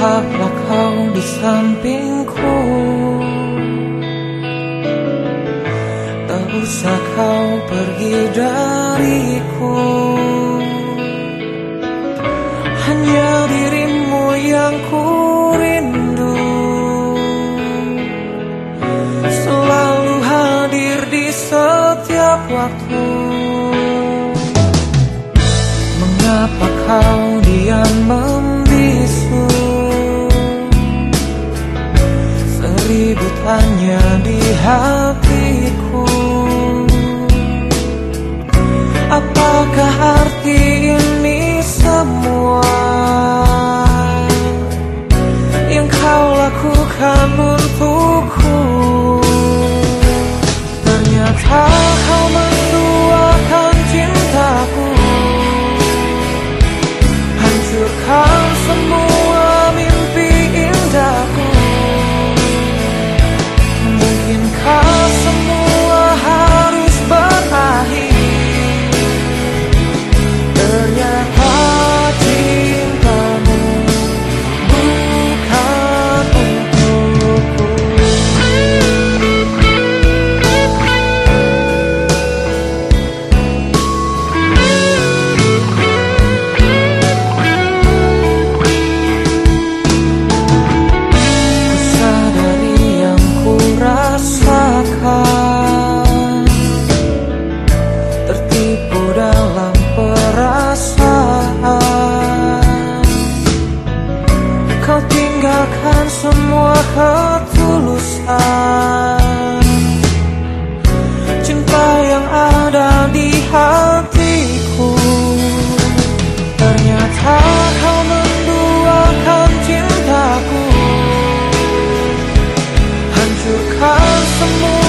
Tetaplah kau di sampingku. Tak usah kau pergi dariku. Hanya dirimu yang ku Selalu hadir di setiap waktu. Mengapa kau diam hanya di hatiku tinggalkan semua ketulusan. Cinta yang ada di hatiku. Ternyata kau menduakan cintaku. Hancurkan semua